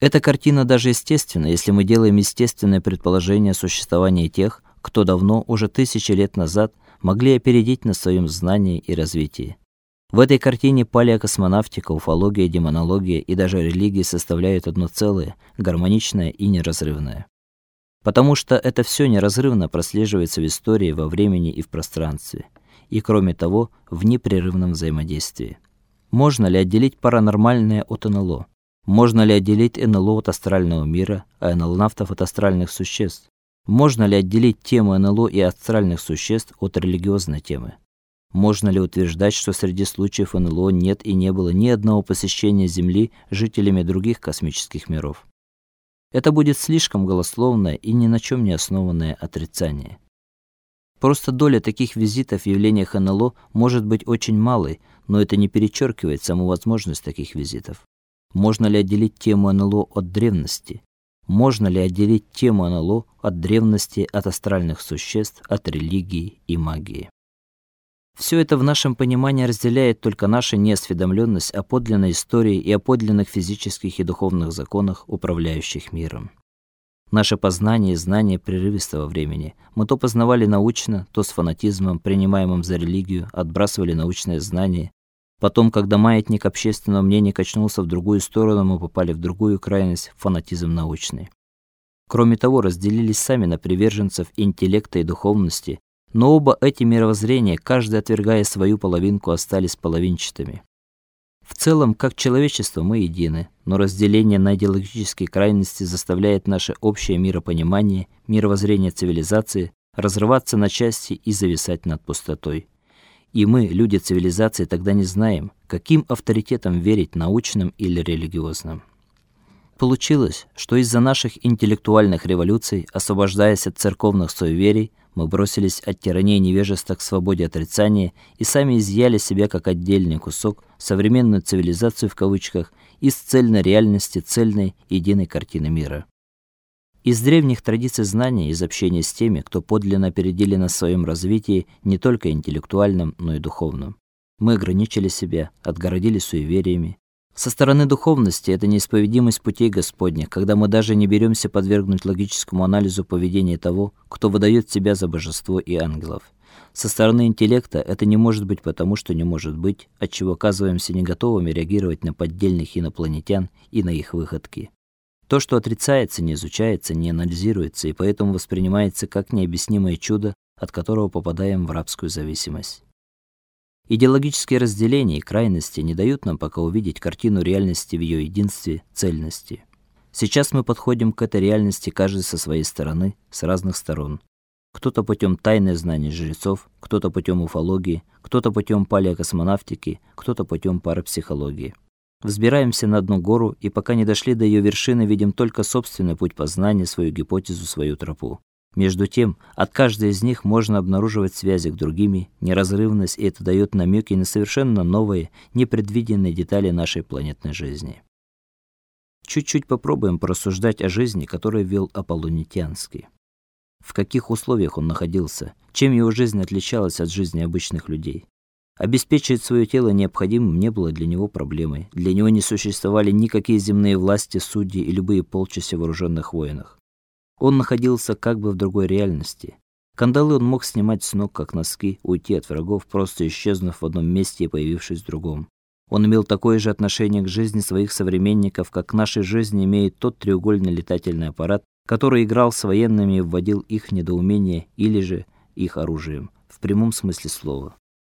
Эта картина даже естественна, если мы делаем естественное предположение о существовании тех, кто давно, уже тысячи лет назад, могли опередить на своем знании и развитии. В этой картине палеокосмонавтика, уфология, демонология и даже религия составляют одно целое, гармоничное и неразрывное. Потому что это все неразрывно прослеживается в истории, во времени и в пространстве, и кроме того, в непрерывном взаимодействии. Можно ли отделить паранормальное от НЛО? Можно ли отделить НЛО от астрального мира, а НЛОнавтов от астральных существ? Можно ли отделить тему НЛО и астральных существ от религиозной темы? Можно ли утверждать, что среди случаев НЛО нет и не было ни одного посещения Земли жителями других космических миров? Это будет слишком голословное и ни на чем не основанное отрицание. Просто доля таких визитов в явлениях НЛО может быть очень малой, но это не перечеркивает саму возможность таких визитов. Можно ли отделить тему НЛО от древности? Можно ли отделить тему НЛО от древности, от астральных существ, от религии и магии? Все это в нашем понимании разделяет только наша неосведомленность о подлинной истории и о подлинных физических и духовных законах, управляющих миром. Наше познание и знание прерывисто во времени. Мы то познавали научно, то с фанатизмом, принимаемым за религию, отбрасывали научное знание, Потом, когда маятник общественного мнения качнулся в другую сторону, мы попали в другую крайность фанатизм научный. Кроме того, разделились сами на приверженцев интеллекта и духовности, но оба эти мировоззрения, каждый отвергая свою половинку, остались половинчатыми. В целом, как человечество мы едины, но разделение на идеологические крайности заставляет наше общее миропонимание, мировоззрение цивилизации разрываться на части и зависать над пустотой. И мы, люди цивилизации, тогда не знаем, каким авторитетом верить, научным или религиозным. Получилось, что из-за наших интеллектуальных революций, освобождаясь от церковных суеверий, мы бросились от тирании невежества к свободе отрицания и сами изъяли себя как отдельный кусок, современную цивилизацию в кавычках, из цельной реальности, цельной единой картины мира. Из древних традиций знания, из общения с теми, кто подлинно опередили нас в своем развитии не только интеллектуальном, но и духовном. Мы ограничили себя, отгородили суевериями. Со стороны духовности это неисповедимость путей Господних, когда мы даже не беремся подвергнуть логическому анализу поведения того, кто выдает себя за божество и ангелов. Со стороны интеллекта это не может быть потому, что не может быть, отчего оказываемся не готовыми реагировать на поддельных инопланетян и на их выходки. То, что отрицается, не изучается, не анализируется и поэтому воспринимается как необъяснимое чудо, от которого попадаем в рабскую зависимость. Идеологические разделения и крайности не дают нам пока увидеть картину реальности в ее единстве, цельности. Сейчас мы подходим к этой реальности каждый со своей стороны, с разных сторон. Кто-то путем тайных знаний жрецов, кто-то путем уфологии, кто-то путем палеокосмонавтики, кто-то путем парапсихологии. Взбираемся на одну гору и пока не дошли до ее вершины, видим только собственный путь познания, свою гипотезу, свою тропу. Между тем, от каждой из них можно обнаруживать связи к другими, неразрывность, и это дает намеки на совершенно новые, непредвиденные детали нашей планетной жизни. Чуть-чуть попробуем порассуждать о жизни, которую вел Аполлонитянский. В каких условиях он находился, чем его жизнь отличалась от жизни обычных людей. Обеспечить свое тело необходимым не было для него проблемой. Для него не существовали никакие земные власти, судьи и любые полчища вооруженных воинов. Он находился как бы в другой реальности. Кандалы он мог снимать с ног как носки, уйти от врагов, просто исчезнув в одном месте и появившись в другом. Он имел такое же отношение к жизни своих современников, как к нашей жизни имеет тот треугольный летательный аппарат, который играл с военными и вводил их в недоумение или же их оружием, в прямом смысле слова.